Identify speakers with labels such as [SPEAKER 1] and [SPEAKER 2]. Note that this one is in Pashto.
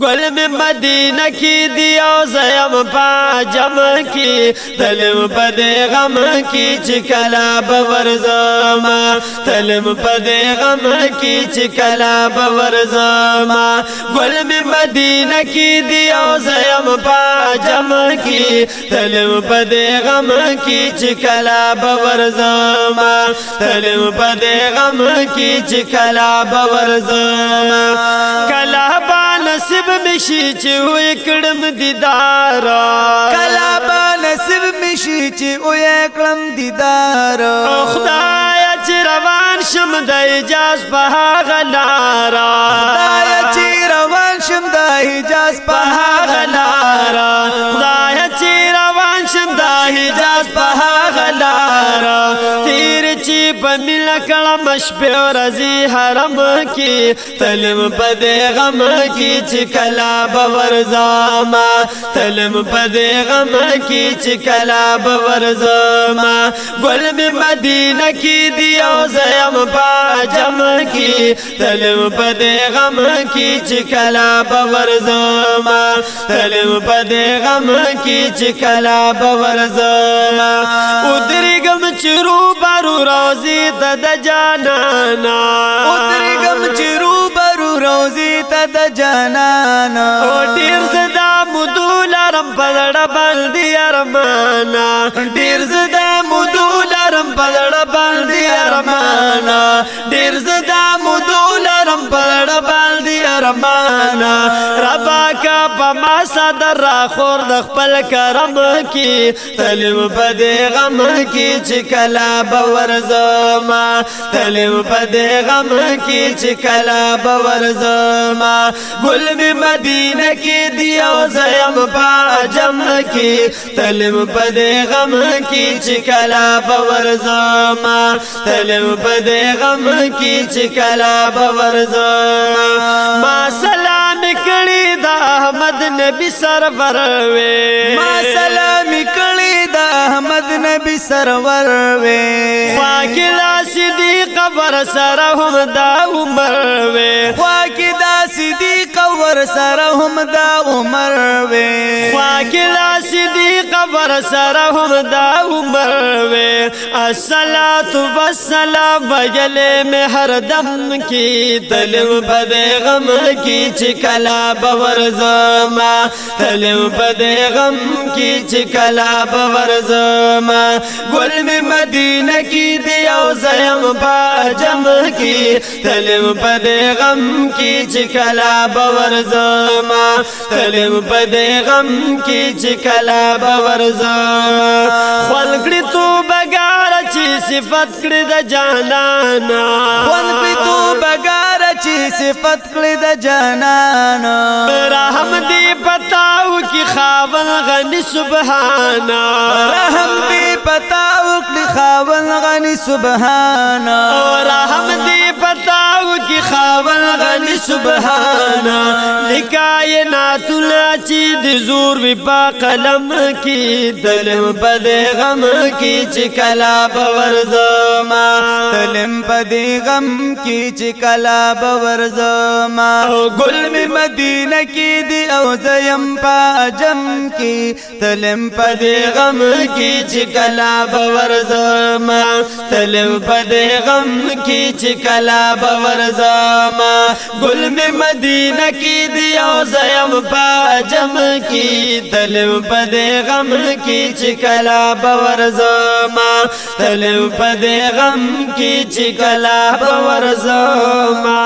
[SPEAKER 1] گل میں مدینہ کی دیو زیم پا جم کی تلم پد غم کی چکلا بور زما تلم پد غم کی چکلا بور زما گل میں مدینہ کی دیو زیم پا جم کی تلم پد غم کی چکلا بور زما تلم پد غم کی چکلا بور زما کلا نصیب مشي چې وې کړم دیدار کلا به نصیب مشي چې وې کړم دیدار خدای چې روان شم د اجازه په غلارا حجاز په هغه لار تیر چې په مل کړه مشبه رزي حرم کې تلم په دې غم کې چې کلا باور زما تلم په دې غم کې چې کلا باور زما ګل می مدینه کې دی او زم په جم کې تلم په دې غم کې چې کلا باور زما تلم په دې غم کې چې کلا باور زما زما او درګم چرو بارو روزي ته د جانانا او درګم چرو بارو روزي ته د جانانا او ډیر زدا مدول رم پدړ باندې ارمانا ډیر زدا مدول رم پدړ باندې ارمانا ډیر زدا مدول رم پدړ باندې ارمانا جانا ربا کا پما صدر را خور د خپل کرم کی تلم پد غم کی چکلا باور زما تلم پد غم کی چکلا باور زما گل می مدینه کی دیو زیم پا جم کی تلم پد غم کی چکلا باور زما تلم پد غم کی چکلا باور زما ما سلام کڑی احمد نبی سرور وې وے سلام کڑی دا احمد نبی سرور وې واقعا لا صدیق ور سر هم دا عمر وے واقع دا صدیق ور سر هم دا عمر وے کلا صدیق بر سره هم دا عمر وې الصلات والسلام یلې مه هر دم کی تلم بد غم کی چې کلا باور زما تلم بد غم کی چې کلا باور زما ګل می مدینه کی دی او زیم با جم کی تلم بد غم کی چې کلا باور زما تلم بد غم کی کې چې کلا باور زما خلګړي تو بګار چې صفات کړې د جانانا خلګړي تو بګار چې صفات کړې د جانانا رحم دې پتاو کې خاون غني سبحانا رحم دې پتاو کې خاون غني سبحانا رحم دې خاول غنی سبحانا لکائنات لچی د زور وی په قلم کې دلم په دې غم کې چې کلا باور زما دلم په دې غم کې چې کلا باور زما ګل می مدینه کې دی او زیم په اجم کې دلم په دې غم کې چې کلا باور زما تلم پد غم کی چې کلا باور زما گل می مدینه کی دی او زیم پاجم کی تلم پد غم کی چې کلا باور زما تلم پد غم کی چې کلا باور زما